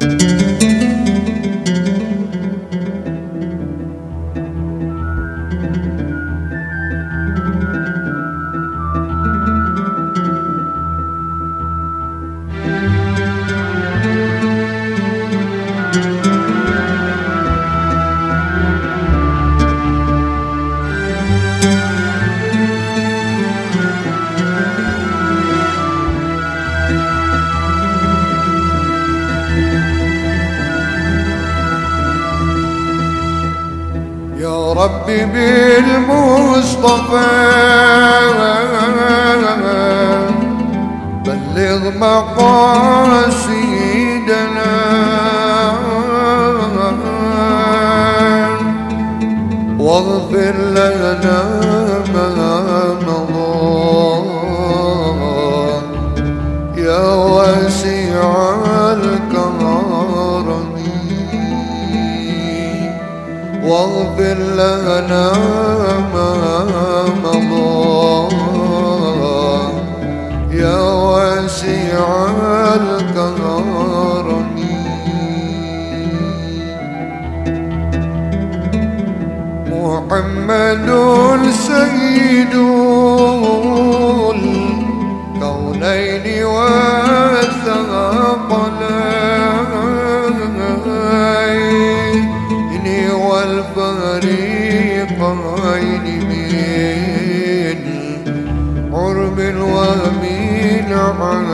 Música ربي بالمصطفى. بلغ مقاصدنا. واغفر لنا ما واغفر لنا ما مضى. يا واسع الكرم محمد سيد والفريقين من عرب ومن عجم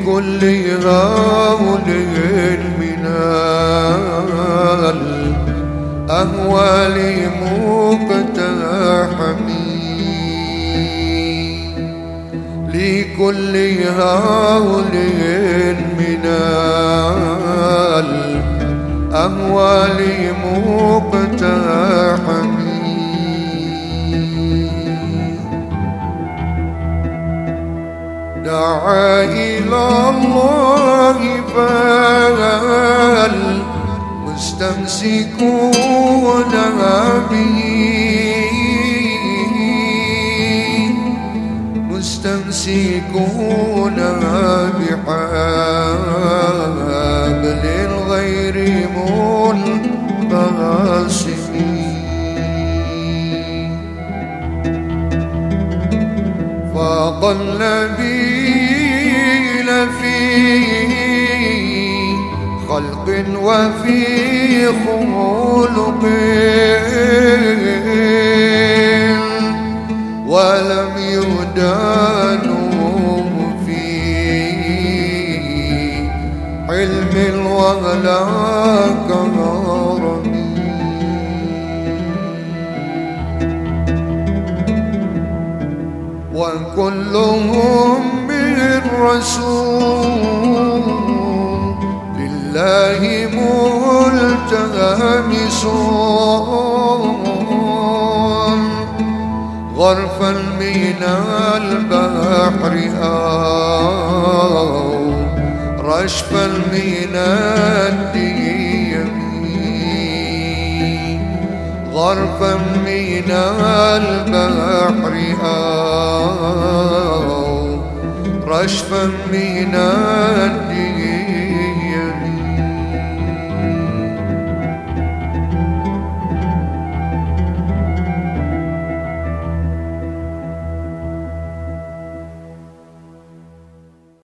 لكل غول من الأهوال مقتحمين لكل هول من الأهوال الله فالمستمسكون به. مستمسكون بحبل غير منقسمين فاق النبيل خلق وفي خلق. ولم يدانوا في علم ولا كرم. وكلهم من لله ملتمسون. غرفا من البحر أو رشفا من الديم. غرفا من البحر أو رشفا من الدين